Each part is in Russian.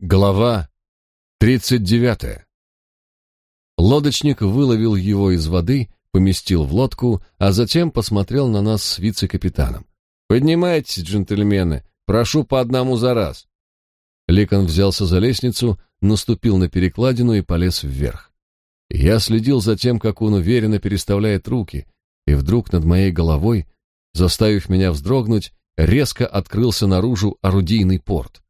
Глава 39. Лодочник выловил его из воды, поместил в лодку, а затем посмотрел на нас с вице-капитаном. «Поднимайтесь, джентльмены, прошу по одному за раз». Ликон взялся за лестницу, наступил на перекладину и полез вверх. Я следил за тем, как он уверенно переставляет руки, и вдруг над моей головой, заставив меня вздрогнуть, резко открылся наружу орудийный порт.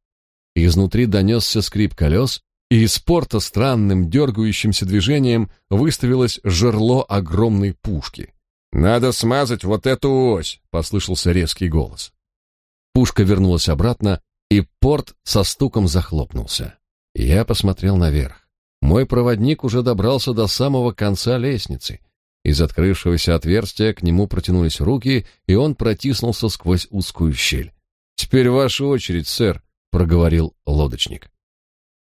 Изнутри донесся скрип колес, и из порта странным дергающимся движением выставилось жерло огромной пушки. «Надо смазать вот эту ось!» — послышался резкий голос. Пушка вернулась обратно, и порт со стуком захлопнулся. Я посмотрел наверх. Мой проводник уже добрался до самого конца лестницы. Из открывшегося отверстия к нему протянулись руки, и он протиснулся сквозь узкую щель. «Теперь ваша очередь, сэр», проговорил лодочник.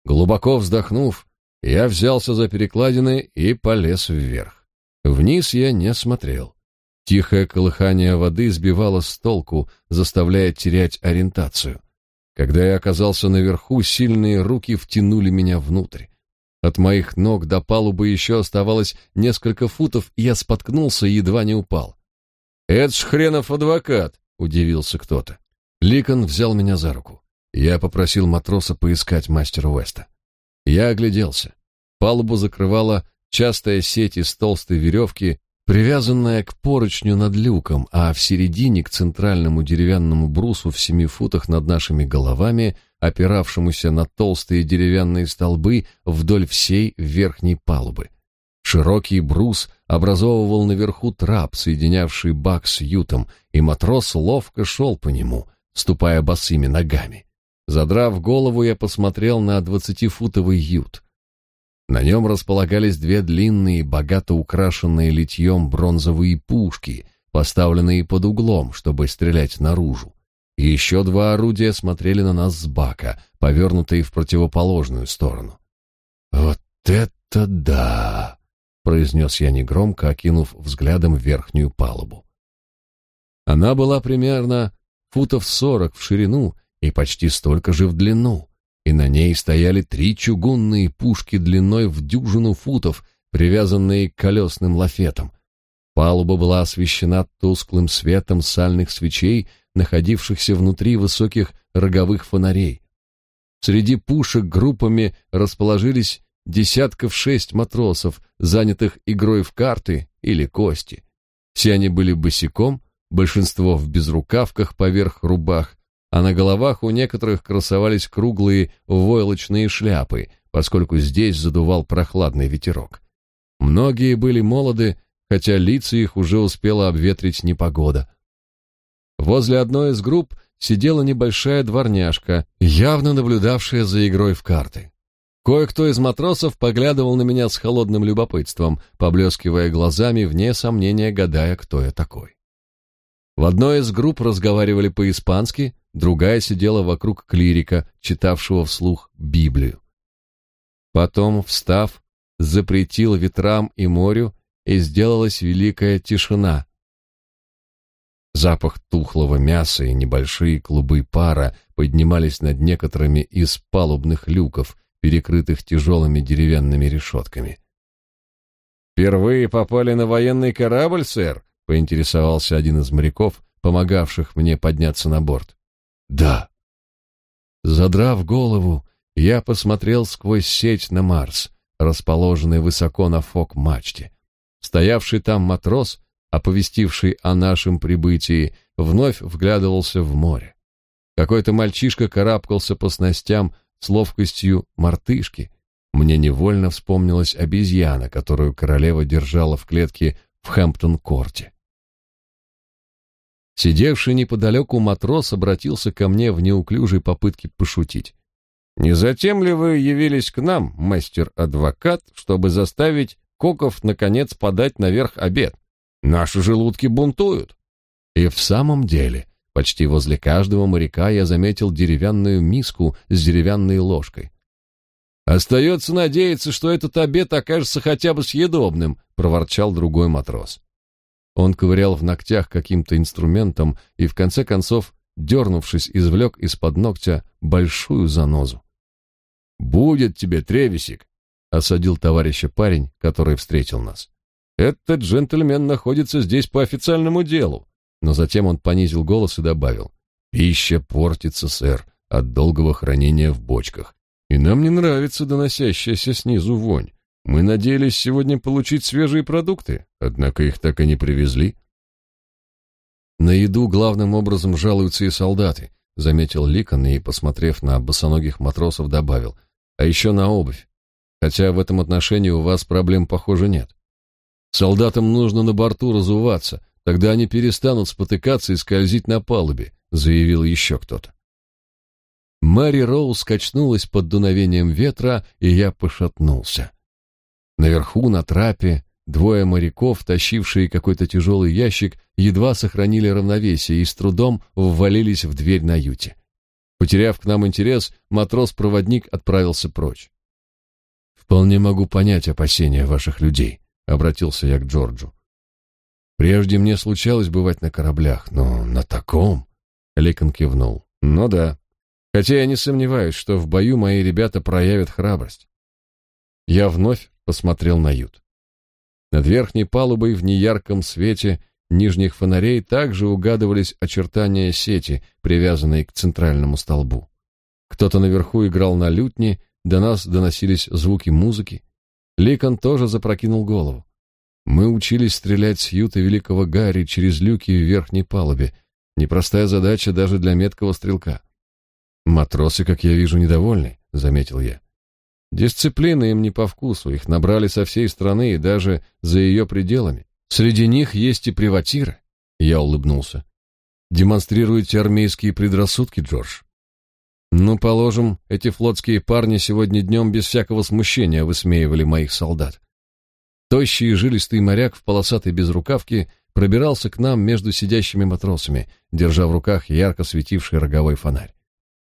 Глубоко вздохнув, я взялся за перекладины и полез вверх. Вниз я не смотрел. Тихое колыхание воды сбивало с толку, заставляя терять ориентацию. Когда я оказался наверху, сильные руки втянули меня внутрь. От моих ног до палубы еще оставалось несколько футов, и я споткнулся и едва не упал. «Это ж хренов адвокат!» — удивился кто-то. Ликон взял меня за руку. Я попросил матроса поискать мастера Уэста. Я огляделся. Палубу закрывала частая сеть из толстой веревки, привязанная к поручню над люком, а в середине к центральному деревянному брусу в семи футах над нашими головами, опиравшемуся на толстые деревянные столбы вдоль всей верхней палубы. Широкий брус образовывал наверху трап, соединявший бак с ютом, и матрос ловко шел по нему, ступая босыми ногами. Задрав голову, я посмотрел на двадцатифутовый ют. На нем располагались две длинные, богато украшенные литьем бронзовые пушки, поставленные под углом, чтобы стрелять наружу. Еще два орудия смотрели на нас с бака, повернутые в противоположную сторону. «Вот это да!» — произнес я негромко, окинув взглядом верхнюю палубу. Она была примерно футов сорок в ширину и почти столько же в длину, и на ней стояли три чугунные пушки длиной в дюжину футов, привязанные к колесным лафетам. Палуба была освещена тусклым светом сальных свечей, находившихся внутри высоких роговых фонарей. Среди пушек группами расположились десятков шесть матросов, занятых игрой в карты или кости. Все они были босиком, большинство в безрукавках поверх рубах, а на головах у некоторых красовались круглые войлочные шляпы, поскольку здесь задувал прохладный ветерок. Многие были молоды, хотя лица их уже успела обветрить непогода. Возле одной из групп сидела небольшая дворняжка, явно наблюдавшая за игрой в карты. Кое-кто из матросов поглядывал на меня с холодным любопытством, поблескивая глазами, вне сомнения гадая, кто я такой. В одной из групп разговаривали по-испански, другая сидела вокруг клирика, читавшего вслух Библию. Потом, встав, запретил ветрам и морю, и сделалась великая тишина. Запах тухлого мяса и небольшие клубы пара поднимались над некоторыми из палубных люков, перекрытых тяжелыми деревянными решетками. «Впервые попали на военный корабль, сэр?» — поинтересовался один из моряков, помогавших мне подняться на борт. Да. Задрав голову, я посмотрел сквозь сеть на Марс, расположенный высоко на фок-мачте. Стоявший там матрос, оповестивший о нашем прибытии, вновь вглядывался в море. Какой-то мальчишка карабкался по снастям с ловкостью мартышки. Мне невольно вспомнилась обезьяна, которую королева держала в клетке в Хэмптон-корте. Сидевший неподалеку матрос обратился ко мне в неуклюжей попытке пошутить. «Не затем ли вы явились к нам, мастер-адвокат, чтобы заставить Коков, наконец, подать наверх обед? Наши желудки бунтуют». И в самом деле, почти возле каждого моряка я заметил деревянную миску с деревянной ложкой. «Остается надеяться, что этот обед окажется хотя бы съедобным», — проворчал другой матрос. Он ковырял в ногтях каким-то инструментом и, в конце концов, дернувшись, извлек из-под ногтя большую занозу. «Будет тебе, Тревисик!» — осадил товарища парень, который встретил нас. «Этот джентльмен находится здесь по официальному делу». Но затем он понизил голос и добавил. «Пища портится, сэр, от долгого хранения в бочках. И нам не нравится доносящаяся снизу вонь. Мы надеялись сегодня получить свежие продукты, однако их так и не привезли». На еду главным образом жалуются и солдаты, заметил Ликон и, посмотрев на босоногих матросов, добавил: "А еще на обувь. Хотя в этом отношении у вас проблем, похоже, нет. Солдатам нужно на борту разуваться, тогда они перестанут спотыкаться и скользить на палубе", заявил еще кто-то. Мэри Роуз качнулась под дуновением ветра, и я пошатнулся. Наверху на трапе Двое моряков, тащившие какой-то тяжелый ящик, едва сохранили равновесие и с трудом ввалились в дверь на юте. Потеряв к нам интерес, матрос-проводник отправился прочь. «Вполне могу понять опасения ваших людей», — обратился я к Джорджу. «Прежде мне случалось бывать на кораблях, но на таком...» Ликон кивнул. «Ну да. Хотя я не сомневаюсь, что в бою мои ребята проявят храбрость». Я вновь посмотрел на ют. Над верхней палубой в неярком свете нижних фонарей также угадывались очертания сети, привязанной к центральному столбу. Кто-то наверху играл на лютне, до нас доносились звуки музыки. Ликон тоже запрокинул голову. Мы учились стрелять с юта великого Гарри через люки в верхней палубе. Непростая задача даже для меткого стрелка. Матросы, как я вижу, недовольны, заметил я. Дисциплина им не по вкусу, их набрали со всей страны и даже за ее пределами. Среди них есть и приватиры. Я улыбнулся. Демонстрируете армейские предрассудки, Джордж? Ну, положим, эти флотские парни сегодня днем без всякого смущения высмеивали моих солдат. Тощий и жилистый моряк в полосатой безрукавке пробирался к нам между сидящими матросами, держа в руках ярко светивший роговой фонарь.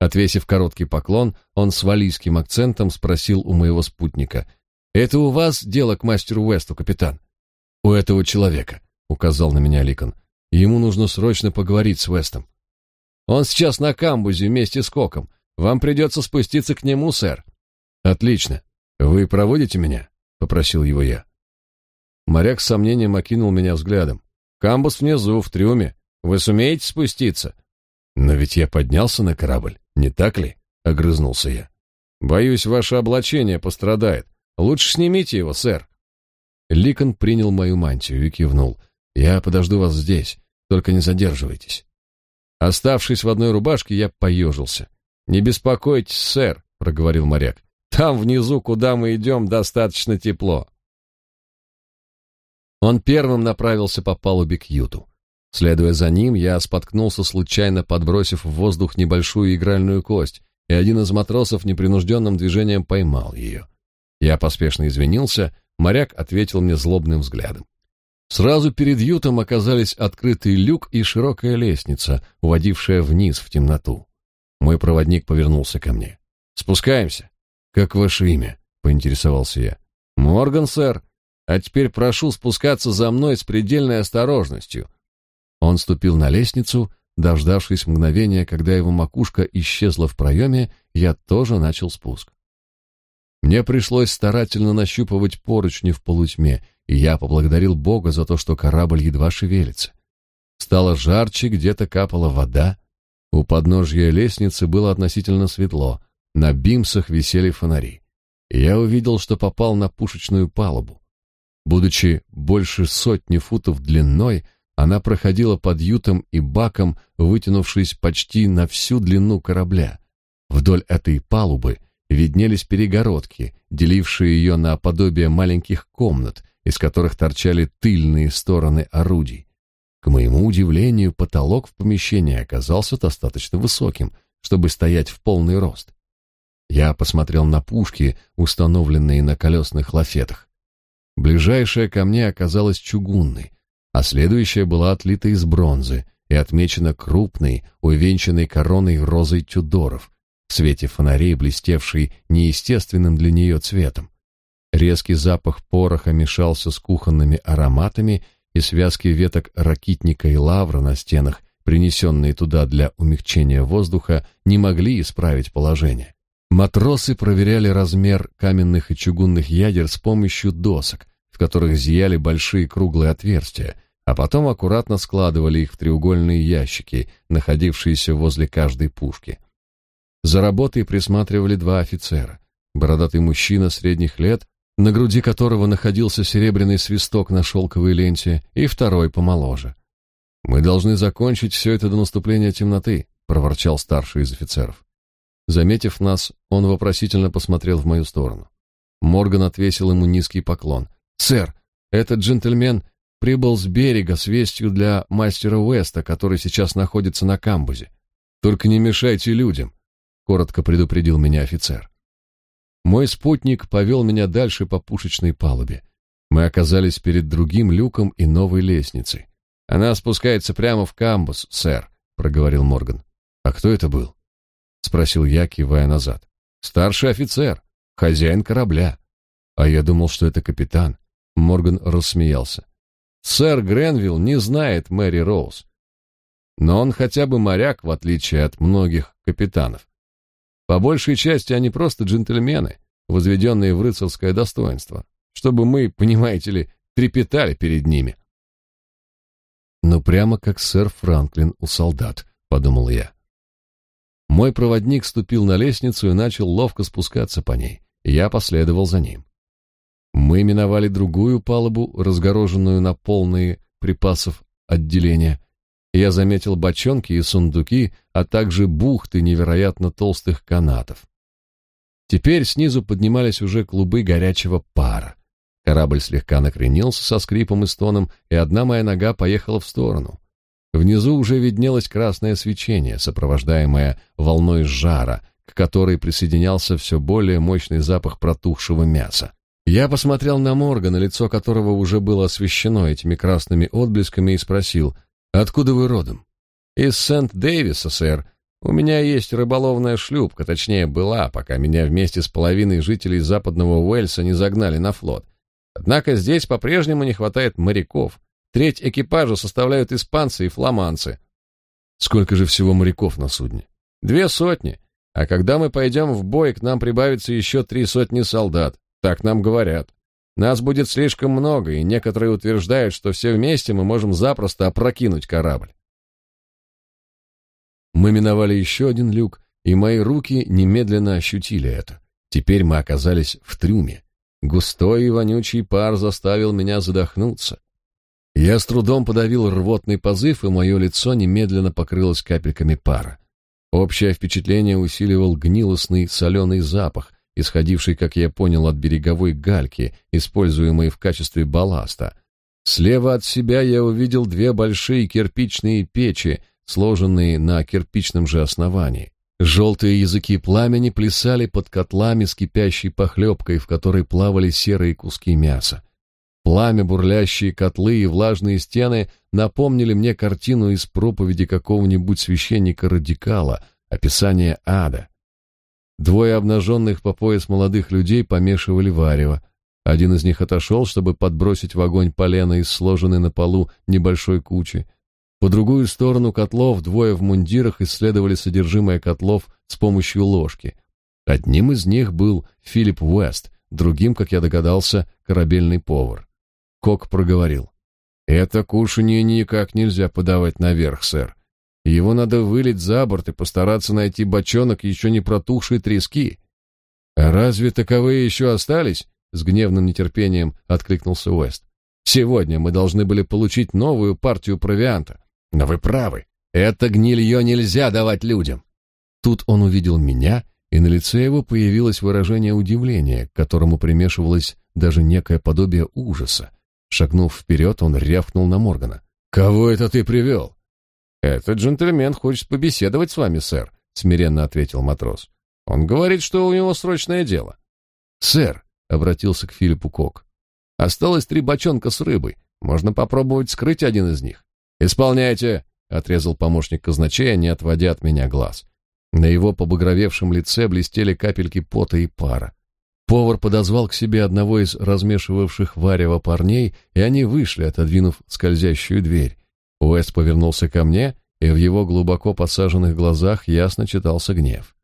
Отвесив короткий поклон, он с валийским акцентом спросил у моего спутника: "Это у вас дело к мастеру Уэсту, капитан?" "У этого человека", указал на меня Ликон. "Ему нужно срочно поговорить с Уэстом. Он сейчас на камбузе вместе с Коком. Вам придется спуститься к нему, сэр". "Отлично. Вы проводите меня?" попросил его я. Моряк с сомнением окинул меня взглядом. "Камбуз внизу, в трюме. Вы сумеете спуститься?" "Но ведь я поднялся на корабль". Не так ли? огрызнулся я. Боюсь, ваше облачение пострадает. Лучше снимите его, сэр. Ликон принял мою мантию и кивнул. Я подожду вас здесь, только не задерживайтесь. Оставшись в одной рубашке, я поежился. Не беспокойтесь, сэр, проговорил моряк. Там внизу, куда мы идем, достаточно тепло. Он первым направился по палубе к юту. Следуя за ним, я споткнулся случайно, подбросив в воздух небольшую игральную кость, и один из матросов непринужденным движением поймал ее. Я поспешно извинился, моряк ответил мне злобным взглядом. Сразу перед ютом оказались открытый люк и широкая лестница, уводившая вниз в темноту. Мой проводник повернулся ко мне. «Спускаемся». «Как ваше имя?» — поинтересовался я. «Морган, сэр. А теперь прошу спускаться за мной с предельной осторожностью. Он ступил на лестницу, дождавшись мгновения, когда его макушка исчезла в проеме, я тоже начал спуск. Мне пришлось старательно нащупывать поручни в полутьме, и я поблагодарил Бога за то, что корабль едва шевелится. Стало жарче, где-то капала вода. У подножья лестницы было относительно светло, на бимсах висели фонари. Я увидел, что попал на пушечную палубу. Будучи больше сотни футов длиной, она проходила под ютом и баком, вытянувшись почти на всю длину корабля. Вдоль этой палубы виднелись перегородки, делившие ее на подобие маленьких комнат, из которых торчали тыльные стороны орудий. К моему удивлению, потолок в помещении оказался достаточно высоким, чтобы стоять в полный рост. Я посмотрел на пушки, установленные на колесных лафетах. Ближайшая ко мне оказалась чугунной, а следующая была отлита из бронзы и отмечена крупной, увенчанной короной розой Тюдоров, в свете фонарей, блестевшей неестественным для нее цветом. Резкий запах пороха мешался с кухонными ароматами, и связки веток ракитника и лавра на стенах, принесенные туда для умягчения воздуха, не могли исправить положение. Матросы проверяли размер каменных и чугунных ядер с помощью досок, в которых зияли большие круглые отверстия, а потом аккуратно складывали их в треугольные ящики, находившиеся возле каждой пушки. За работой присматривали два офицера. Бородатый мужчина средних лет, на груди которого находился серебряный свисток на шелковой ленте, и второй помоложе. «Мы должны закончить все это до наступления темноты», — проворчал старший из офицеров. Заметив нас, он вопросительно посмотрел в мою сторону. Морган отвесил ему низкий поклон. «Сэр, этот джентльмен прибыл с берега с вестью для мастера Уэста, который сейчас находится на камбузе. Только не мешайте людям», — коротко предупредил меня офицер. Мой спутник повел меня дальше по пушечной палубе. Мы оказались перед другим люком и новой лестницей. «Она спускается прямо в камбуз, сэр», — проговорил Морган. «А кто это был?» — спросил я, кивая назад. «Старший офицер, хозяин корабля». А я думал, что это капитан. Морган рассмеялся. «Сэр Гренвилл не знает Мэри Роуз. Но он хотя бы моряк, в отличие от многих капитанов. По большей части они просто джентльмены, возведенные в рыцарское достоинство, чтобы мы, понимаете ли, трепетали перед ними». «Ну, прямо как сэр Франклин у солдат», — подумал я. Мой проводник ступил на лестницу и начал ловко спускаться по ней. Я последовал за ним. Мы миновали другую палубу, разгороженную на полные припасов отделения. Я заметил бочонки и сундуки, а также бухты невероятно толстых канатов. Теперь снизу поднимались уже клубы горячего пара. Корабль слегка накренился со скрипом и стоном, и одна моя нога поехала в сторону. Внизу уже виднелось красное свечение, сопровождаемое волной жара, к которой присоединялся все более мощный запах протухшего мяса. Я посмотрел на Моргана, лицо которого уже было освещено этими красными отблесками, и спросил, «Откуда вы родом?» «Из Сент-Дэвиса, сэр. У меня есть рыболовная шлюпка, точнее, была, пока меня вместе с половиной жителей западного Уэльса не загнали на флот. Однако здесь по-прежнему не хватает моряков. Треть экипажа составляют испанцы и фламандцы. Сколько же всего моряков на судне? Две сотни. А когда мы пойдем в бой, к нам прибавится еще три сотни солдат. Так нам говорят. Нас будет слишком много, и некоторые утверждают, что все вместе мы можем запросто опрокинуть корабль. Мы миновали еще один люк, и мои руки немедленно ощутили это. Теперь мы оказались в трюме. Густой и вонючий пар заставил меня задохнуться. Я с трудом подавил рвотный позыв, и мое лицо немедленно покрылось капельками пара. Общее впечатление усиливал гнилостный соленый запах, исходивший, как я понял, от береговой гальки, используемой в качестве балласта. Слева от себя я увидел две большие кирпичные печи, сложенные на кирпичном же основании. Желтые языки пламени плясали под котлами с кипящей похлебкой, в которой плавали серые куски мяса. Пламя, бурлящие котлы и влажные стены напомнили мне картину из проповеди какого-нибудь священника-радикала, описание ада. Двое обнаженных по пояс молодых людей помешивали варево. Один из них отошел, чтобы подбросить в огонь полено из сложенной на полу небольшой кучи. По другую сторону котлов двое в мундирах исследовали содержимое котлов с помощью ложки. Одним из них был Филипп Уэст, другим, как я догадался, корабельный повар. Кок проговорил. «Это кушанье никак нельзя подавать наверх, сэр. Его надо вылить за борт и постараться найти бочонок еще не протухшей трески». «А разве таковые еще остались?» — с гневным нетерпением откликнулся Уэст. «Сегодня мы должны были получить новую партию провианта. Но вы правы, это гнилье нельзя давать людям». Тут он увидел меня, и на лице его появилось выражение удивления, к которому примешивалось даже некое подобие ужаса. Шагнув вперед, он рявкнул на Моргана. «Кого это ты привел?» «Этот джентльмен хочет побеседовать с вами, сэр», — смиренно ответил матрос. «Он говорит, что у него срочное дело». «Сэр», — обратился к Филиппу Кок, — «осталось три бочонка с рыбой. Можно попробовать скрыть один из них». «Исполняйте», — отрезал помощник казначея, не отводя от меня глаз. На его побагровевшем лице блестели капельки пота и пара. Повар подозвал к себе одного из размешивавших варево парней, и они вышли, отодвинув скользящую дверь. Уэст повернулся ко мне, и в его глубоко посаженных глазах ясно читался гнев.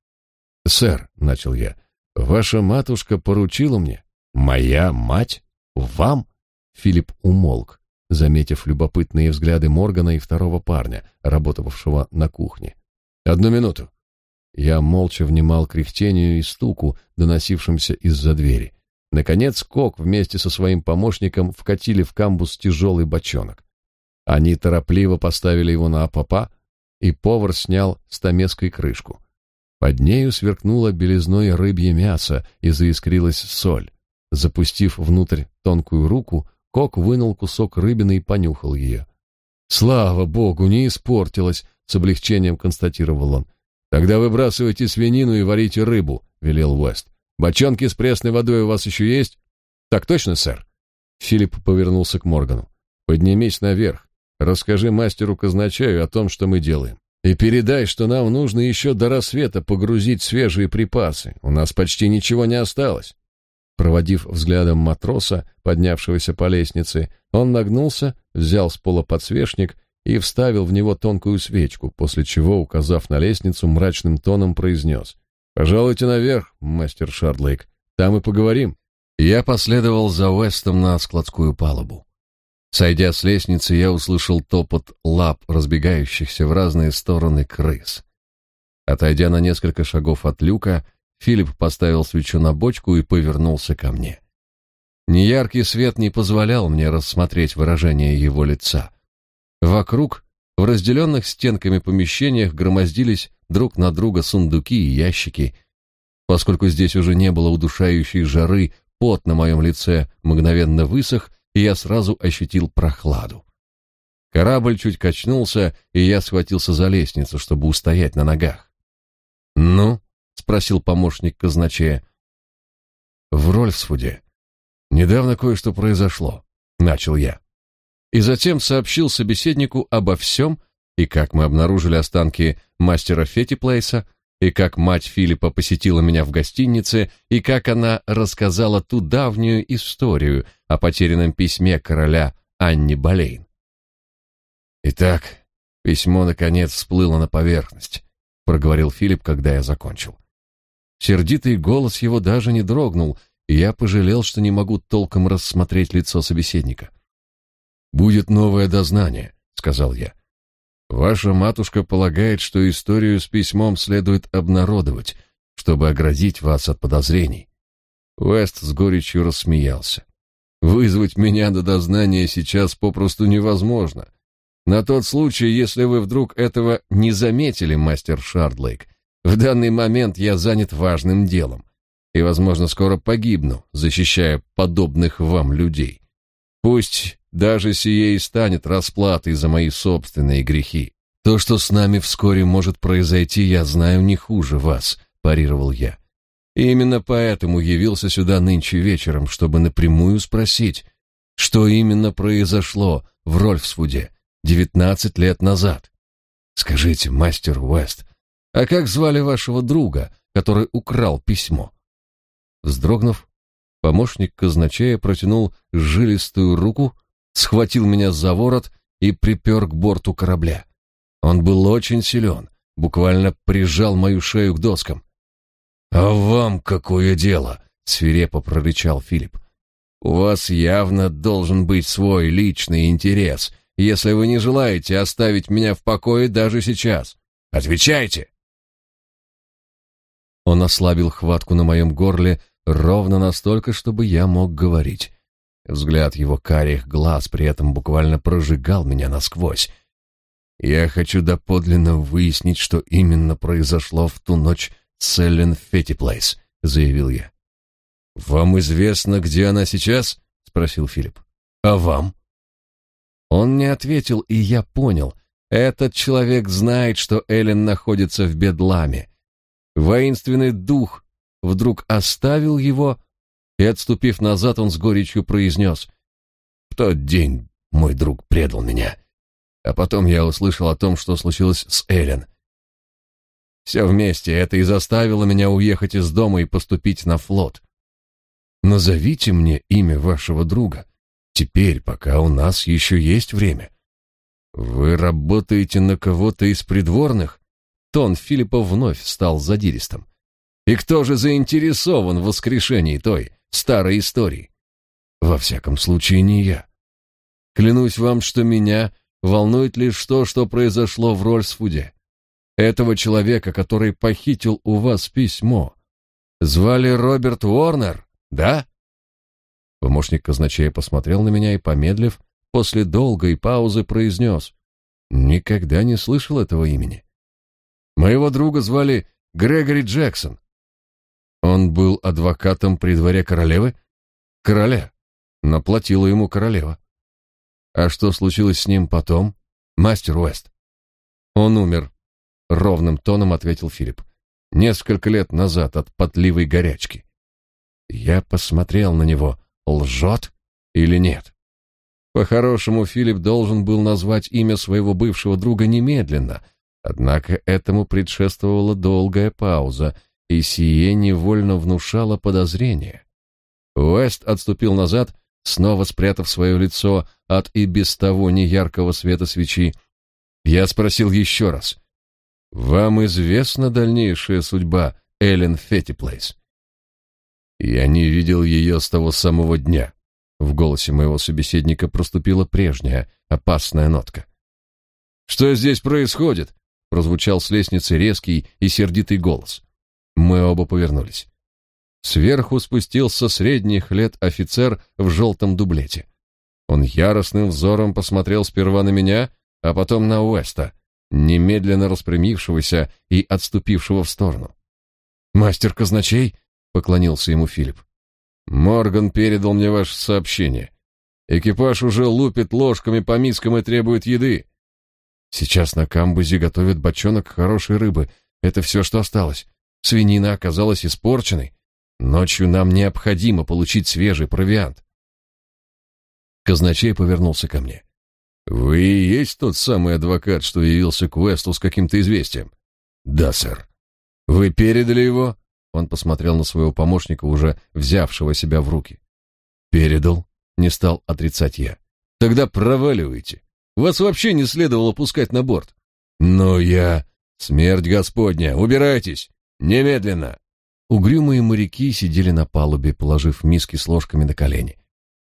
«Сэр», — начал я, — «ваша матушка поручила мне». «Моя мать? Вам?» Филипп умолк, заметив любопытные взгляды Моргана и второго парня, работавшего на кухне. «Одну минуту». Я молча внимал кряхтению и стуку, доносившимся из-за двери. Наконец Кок вместе со своим помощником вкатили в камбус тяжелый бочонок. Они торопливо поставили его на попа, и повар снял стамеской крышку. Под нею сверкнуло белизной рыбье мясо и заискрилась соль. Запустив внутрь тонкую руку, Кок вынул кусок рыбины и понюхал ее. «Слава богу, не испортилось!» — с облегчением констатировал он. «Тогда выбрасывайте свинину и варите рыбу», — велел Уэст. «Бочонки с пресной водой у вас еще есть?» «Так точно, сэр?» Филипп повернулся к Моргану. «Поднимись наверх. Расскажи мастеру казначею о том, что мы делаем. И передай, что нам нужно еще до рассвета погрузить свежие припасы. У нас почти ничего не осталось. Проводив взглядом матроса, поднявшегося по лестнице, он нагнулся, взял с пола подсвечник и вставил в него тонкую свечку, после чего, указав на лестницу, мрачным тоном произнес «Пожалуйте наверх, мастер Шардлейк, там и поговорим». Я последовал за Уэстом на складскую палубу. Сойдя с лестницы, я услышал топот лап, разбегающихся в разные стороны крыс. Отойдя на несколько шагов от люка, Филипп поставил свечу на бочку и повернулся ко мне. Неяркий свет не позволял мне рассмотреть выражение его лица. Вокруг, в разделенных стенками помещениях, громоздились друг на друга сундуки и ящики. Поскольку здесь уже не было удушающей жары, пот на моем лице мгновенно высох, и я сразу ощутил прохладу. Корабль чуть качнулся, и я схватился за лестницу, чтобы устоять на ногах. «Ну?» — спросил помощник казначея. «В Рольфсфуде. Недавно кое-что произошло», — начал я. И затем сообщил собеседнику обо всем, и как мы обнаружили останки мастера Феттиплейса, и как мать Филиппа посетила меня в гостинице, и как она рассказала ту давнюю историю о потерянном письме короля Анни Болейн. Итак, письмо наконец всплыло на поверхность, проговорил Филипп, когда я закончил. Сердитый голос его даже не дрогнул, и я пожалел, что не могу толком рассмотреть лицо собеседника. Будет новое дознание, сказал я. Ваша матушка полагает, что историю с письмом следует обнародовать, чтобы оградить вас от подозрений. Уэст с горечью рассмеялся. Вызвать меня до дознания сейчас попросту невозможно. На тот случай, если вы вдруг этого не заметили, мастер Шардлейк, в данный момент я занят важным делом и, возможно, скоро погибну, защищая подобных вам людей. Пусть даже сие и станет расплатой за мои собственные грехи. То, что с нами вскоре может произойти, я знаю не хуже вас, парировал я. И именно поэтому явился сюда нынче вечером, чтобы напрямую спросить, что именно произошло в Рольфсвуде девятнадцать лет назад. Скажите, мастер Уэст, а как звали вашего друга, который украл письмо? Вздрогнув, помощник казначея протянул жилистую руку, схватил меня за ворот и припер к борту корабля. Он был очень силен, буквально прижал мою шею к доскам. «А вам какое дело?» — свирепо прорычал Филипп. «У вас явно должен быть свой личный интерес, если вы не желаете оставить меня в покое даже сейчас. Отвечайте!» Он ослабил хватку на моем горле ровно настолько, чтобы я мог говорить. Взгляд его карих глаз при этом буквально прожигал меня насквозь. Я хочу доподлинно выяснить, что именно произошло в ту ночь с Эллен Феттиплейс, заявил я. Вам известно, где она сейчас? спросил Филипп. А вам? Он не ответил, и я понял. Этот человек знает, что Эллен находится в Бедламе. Воинственный дух вдруг оставил его и, отступив назад, он с горечью произнес. «В тот день мой друг предал меня. А потом я услышал о том, что случилось с Эллен. Все вместе это и заставило меня уехать из дома и поступить на флот. Назовите мне имя вашего друга. Теперь, пока у нас еще есть время. Вы работаете на кого-то из придворных? Тон Филиппа вновь стал задиристым. И кто же заинтересован в воскрешении той старой истории? Во всяком случае, не я. Клянусь вам, что меня волнует лишь то, что произошло в Рольсфуде. Этого человека, который похитил у вас письмо, звали Роберт Уорнер, да? Помощник казначея посмотрел на меня и, помедлив, после долгой паузы произнес. Никогда не слышал этого имени. Моего друга звали Грегори Джексон. Он был адвокатом при дворе королевы? Короля. Наплатила ему королева. А что случилось с ним потом, мастер Уэст? Он умер, ровным тоном ответил Филипп. Несколько лет назад от потливой горячки. Я посмотрел на него. Лжет или нет? По-хорошему, Филипп должен был назвать имя своего бывшего друга немедленно, однако этому предшествовала долгая пауза, и сие невольно внушало подозрение. Уэст отступил назад, снова спрятав свое лицо от и без того неяркого света свечи. Я спросил еще раз. «Вам известна дальнейшая судьба Эллен Феттиплейс?» «Я не видел ее с того самого дня», в голосе моего собеседника проступила прежняя, опасная нотка. «Что здесь происходит?» — прозвучал с лестницы резкий и сердитый голос. Мы оба повернулись. Сверху спустился средних лет офицер в желтом дублете. Он яростным взором посмотрел сперва на меня, а потом на Уэста, немедленно распрямившегося и отступившего в сторону. «Мастер казначей?» — поклонился ему Филипп. Морган передал мне ваше сообщение. Экипаж уже лупит ложками по мискам и требует еды. Сейчас на камбузе готовят бочонок хорошей рыбы. Это все, что осталось. Свинина оказалась испорченной. Ночью нам необходимо получить свежий провиант. Казначей повернулся ко мне. Вы и есть тот самый адвокат, что явился к Уэсту с каким-то известием? Да, сэр. Вы передали его? Он посмотрел на своего помощника, уже взявшего себя в руки. Передал, не стал отрицать я. Тогда проваливайте. Вас вообще не следовало пускать на борт. Но я... Смерть Господня, убирайтесь! Немедленно! Угрюмые моряки сидели на палубе, положив миски с ложками на колени.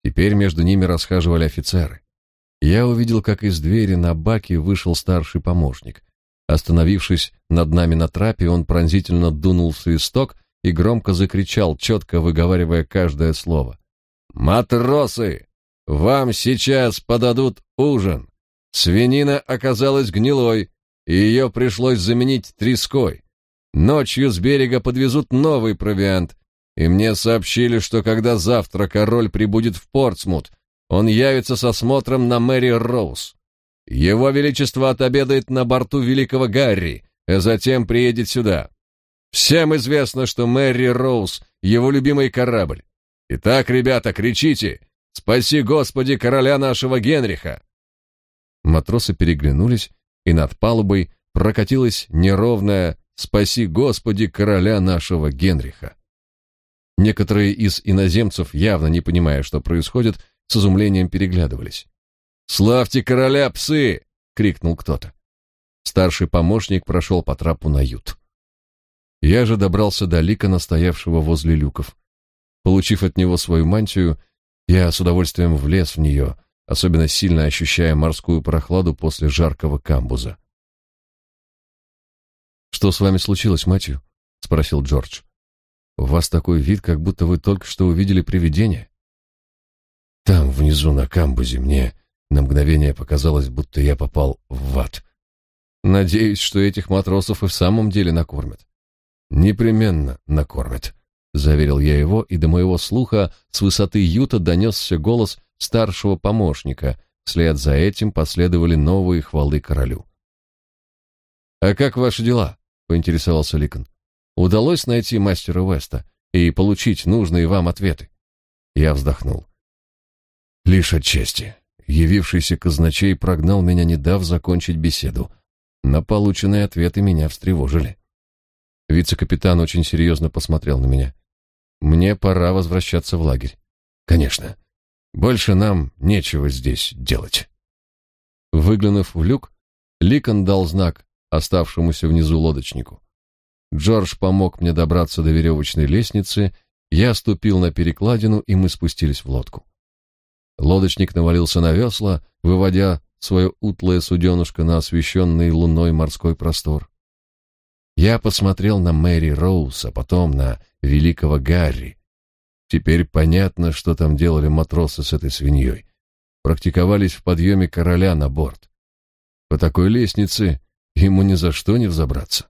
Теперь между ними расхаживали офицеры. Я увидел, как из двери на баке вышел старший помощник. Остановившись над нами на трапе, он пронзительно дунул в свисток и громко закричал, четко выговаривая каждое слово. «Матросы, вам сейчас подадут ужин. Свинина оказалась гнилой, и ее пришлось заменить треской. Ночью с берега подвезут новый провиант, и мне сообщили, что когда завтра король прибудет в Портсмут, он явится со смотром на Мэри Роуз. Его Величество отобедает на борту Великого Гарри, а затем приедет сюда. Всем известно, что Мэри Роуз — его любимый корабль. Итак, ребята, кричите «Спаси, Господи, короля нашего Генриха!» Матросы переглянулись, и над палубой прокатилась неровная «Спаси, Господи, короля нашего Генриха!» Некоторые из иноземцев, явно не понимая, что происходит, с изумлением переглядывались. «Славьте короля, псы!» — крикнул кто-то. Старший помощник прошел по трапу на ют. Я же добрался до Лика, настоявшего возле люков. Получив от него свою мантию, я с удовольствием влез в нее, особенно сильно ощущая морскую прохладу после жаркого камбуза. «Что с вами случилось, Матью?» — спросил Джордж. «У вас такой вид, как будто вы только что увидели привидение». «Там, внизу на камбузе, мне на мгновение показалось, будто я попал в ад. Надеюсь, что этих матросов и в самом деле накормят. Непременно накормят, заверил я его, и до моего слуха с высоты юта донесся голос старшего помощника. Вслед за этим последовали новые хвалы королю. А как ваши дела? Поинтересовался Ликон. Удалось найти мастера Веста и получить нужные вам ответы? Я вздохнул. Лишь отчасти. Явившийся казначей прогнал меня, не дав закончить беседу. На полученные ответы меня встревожили. Вице-капитан очень серьезно посмотрел на меня. Мне пора возвращаться в лагерь. Конечно. Больше нам нечего здесь делать. Выглянув в люк, Ликон дал знак оставшемуся внизу лодочнику. Джордж помог мне добраться до веревочной лестницы, я ступил на перекладину, и мы спустились в лодку. Лодочник навалился на весла, выводя свое утлое суденышко на освещенный луной морской простор. Я посмотрел на Мэри Роуз, а потом на великого Гарри. Теперь понятно, что там делали матросы с этой свиньей. Практиковались в подъеме короля на борт. По такой лестнице ему ни за что не взобраться.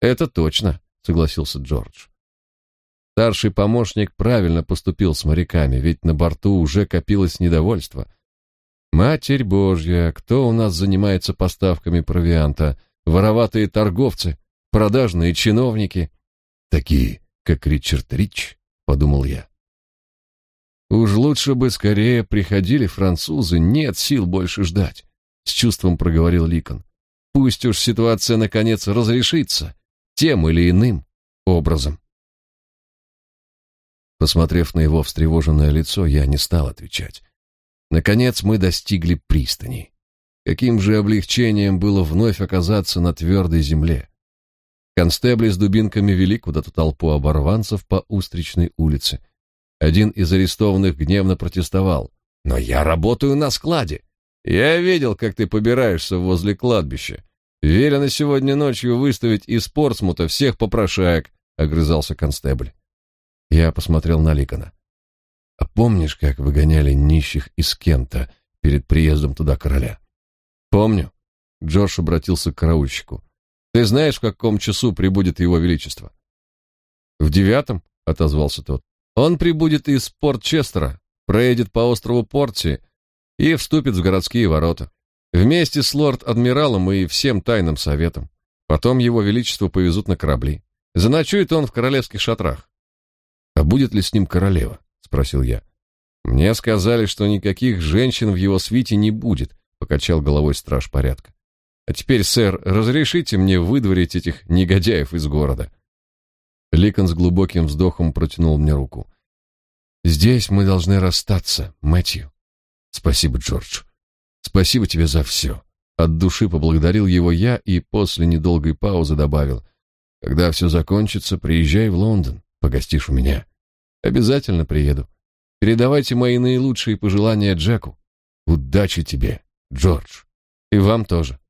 Это точно, согласился Джордж. Старший помощник правильно поступил с моряками, ведь на борту уже копилось недовольство. Матерь Божья, кто у нас занимается поставками провианта? Вороватые торговцы, продажные чиновники, такие, как Ричард Рич, подумал я. Уж лучше бы скорее приходили французы, нет сил больше ждать, с чувством проговорил Ликон. Пусть уж ситуация наконец разрешится тем или иным образом. Посмотрев на его встревоженное лицо, я не стал отвечать. Наконец мы достигли пристани. Каким же облегчением было вновь оказаться на твердой земле. Констебли с дубинками вели куда-то толпу оборванцев по Устричной улице. Один из арестованных гневно протестовал. «Но я работаю на складе. Я видел, как ты побираешься возле кладбища. Велено сегодня ночью выставить из Портсмута всех попрошаек», — огрызался констебль. Я посмотрел на Ликона. «А помнишь, как выгоняли нищих из Кента перед приездом туда короля?» «Помню». Джош обратился к караульщику. «Ты знаешь, в каком часу прибудет его величество?» «В девятом», — отозвался тот. «Он прибудет из Порт-Честера, проедет по острову Порти и вступит в городские ворота. Вместе с лорд-адмиралом и всем тайным советом. Потом его величество повезут на корабли. Заночует он в королевских шатрах. А будет ли с ним королева? спросил я. Мне сказали, что никаких женщин в его свите не будет, покачал головой страж порядка. А теперь, сэр, разрешите мне выдворить этих негодяев из города. Ликон с глубоким вздохом протянул мне руку. Здесь мы должны расстаться, Мэтью. Спасибо, Джордж. Спасибо тебе за все». От души поблагодарил его я и после недолгой паузы добавил: "Когда все закончится, приезжай в Лондон. Погостишь у меня. Обязательно приеду. Передавайте мои наилучшие пожелания Джеку. Удачи тебе, Джордж. И вам тоже.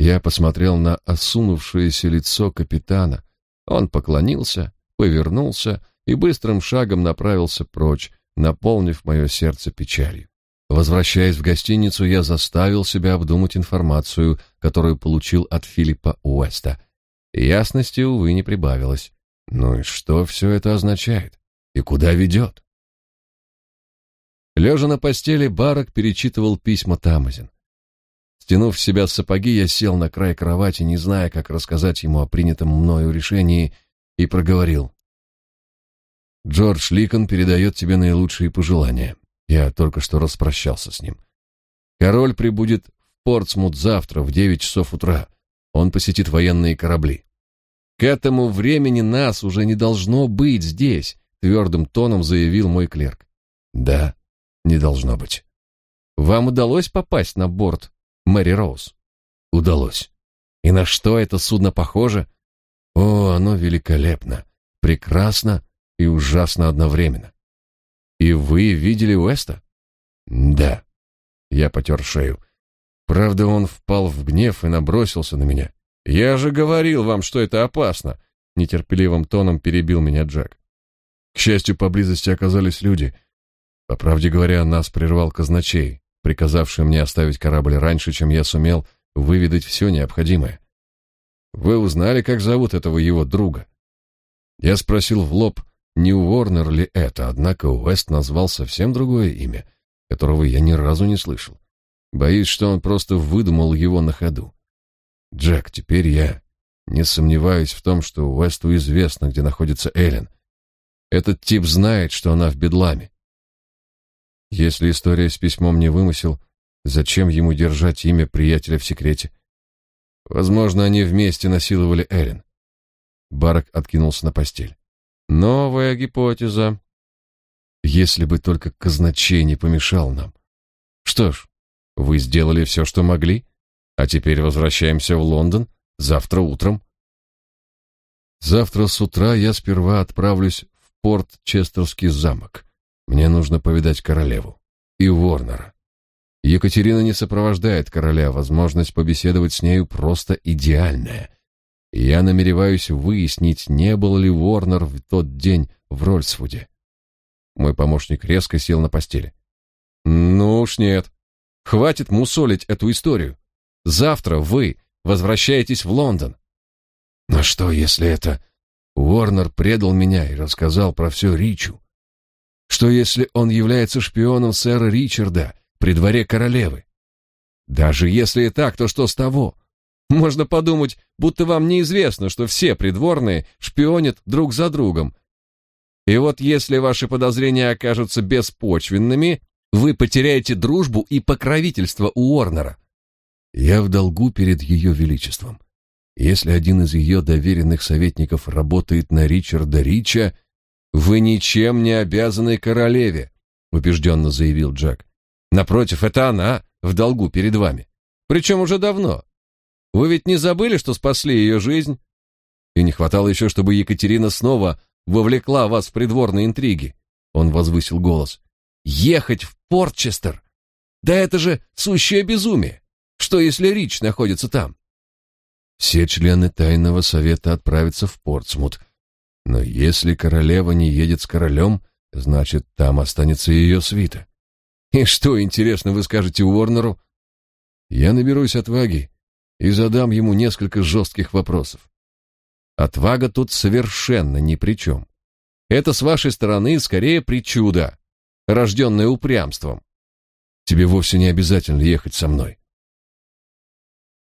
Я посмотрел на осунувшееся лицо капитана. Он поклонился, повернулся и быстрым шагом направился прочь, наполнив мое сердце печалью. Возвращаясь в гостиницу, я заставил себя обдумать информацию, которую получил от Филиппа Уэста. Ясности, увы, не прибавилось. Ну и что все это означает? И куда ведет? Лежа на постели, Барак перечитывал письма Тамазин. Стянув с себя сапоги, я сел на край кровати, не зная, как рассказать ему о принятом мною решении, и проговорил. «Джордж Ликон передает тебе наилучшие пожелания. Я только что распрощался с ним. Король прибудет в Портсмут завтра в девять часов утра. Он посетит военные корабли. К этому времени нас уже не должно быть здесь, твердым тоном заявил мой клерк. Да, не должно быть. Вам удалось попасть на борт Мэри Роуз? Удалось. И на что это судно похоже? О, оно великолепно, прекрасно и ужасно одновременно. И вы видели Уэста? Да. Я потер шею. Правда, он впал в гнев и набросился на меня. «Я же говорил вам, что это опасно!» Нетерпеливым тоном перебил меня Джек. К счастью, поблизости оказались люди. По правде говоря, нас прервал казначей, приказавший мне оставить корабль раньше, чем я сумел выведать все необходимое. Вы узнали, как зовут этого его друга? Я спросил в лоб, не Уорнер ли это, однако Уэст назвал совсем другое имя, которого я ни разу не слышал. Боюсь, что он просто выдумал его на ходу. Джек, теперь я не сомневаюсь в том, что Уэсту известно, где находится Эллен. Этот тип знает, что она в бедламе. Если история с письмом не вымысел, зачем ему держать имя приятеля в секрете? Возможно, они вместе насиловали Эллен. Барак откинулся на постель. Новая гипотеза. Если бы только казначей не помешал нам. Что ж, вы сделали все, что могли? А теперь возвращаемся в Лондон завтра утром. Завтра с утра я сперва отправлюсь в порт Честерский замок. Мне нужно повидать королеву и Ворнера. Екатерина не сопровождает короля, возможность побеседовать с нею просто идеальная. Я намереваюсь выяснить, не был ли Ворнер в тот день в Рольсфуде. Мой помощник резко сел на постели. Ну уж нет. Хватит мусолить эту историю. Завтра вы возвращаетесь в Лондон. Но что, если это Уорнер предал меня и рассказал про все Ричу? Что, если он является шпионом сэра Ричарда при дворе королевы? Даже если и так, то что с того? Можно подумать, будто вам неизвестно, что все придворные шпионят друг за другом. И вот если ваши подозрения окажутся беспочвенными, вы потеряете дружбу и покровительство у Уорнера. Я в долгу перед ее величеством. Если один из ее доверенных советников работает на Ричарда Рича, вы ничем не обязаны королеве, убежденно заявил Джек. Напротив, это она в долгу перед вами. Причем уже давно. Вы ведь не забыли, что спасли ее жизнь? И не хватало еще, чтобы Екатерина снова вовлекла вас в придворные интриги. Он возвысил голос. Ехать в Портчестер? Да это же сущее безумие. Что если Рич находится там? Все члены тайного совета отправятся в Портсмут. Но если королева не едет с королем, значит, там останется ее свита. И что, интересно, вы скажете Уорнеру? Я наберусь отваги и задам ему несколько жестких вопросов. Отвага тут совершенно ни при чем. Это с вашей стороны скорее причуда, рожденное упрямством. Тебе вовсе не обязательно ехать со мной.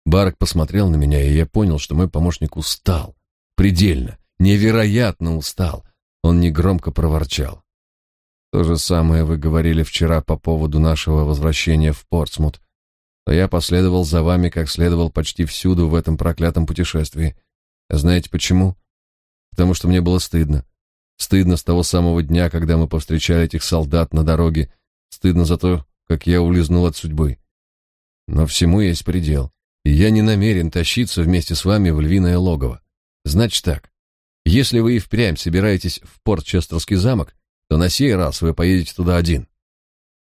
Барк посмотрел на меня, и я понял, что мой помощник устал. Предельно, невероятно устал. Он негромко проворчал. То же самое вы говорили вчера по поводу нашего возвращения в Портсмут. Но я последовал за вами, как следовал почти всюду в этом проклятом путешествии. Знаете почему? Потому что мне было стыдно. Стыдно с того самого дня, когда мы повстречали этих солдат на дороге. Стыдно за то, как я улизнул от судьбы. Но всему есть предел. И я не намерен тащиться вместе с вами в львиное логово. Значит так. Если вы и впрямь собираетесь в Порт-Честерский замок, то на сей раз вы поедете туда один.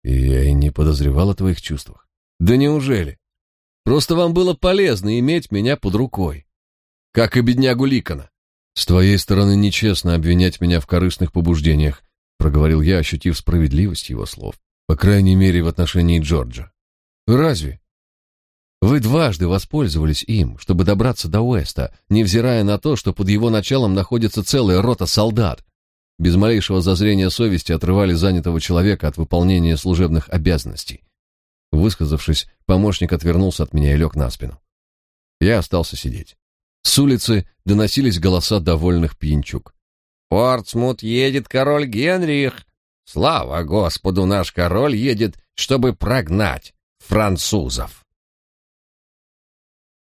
И я и не подозревал о твоих чувствах. Да неужели? Просто вам было полезно иметь меня под рукой. Как и беднягу Ликона. С твоей стороны нечестно обвинять меня в корыстных побуждениях, проговорил я, ощутив справедливость его слов. По крайней мере, в отношении Джорджа. Разве? Вы дважды воспользовались им, чтобы добраться до Уэста, невзирая на то, что под его началом находится целая рота солдат. Без малейшего зазрения совести отрывали занятого человека от выполнения служебных обязанностей. Высказавшись, помощник отвернулся от меня и лег на спину. Я остался сидеть. С улицы доносились голоса довольных пьянчуг. «Портсмут едет король Генрих! Слава Господу, наш король едет, чтобы прогнать французов!»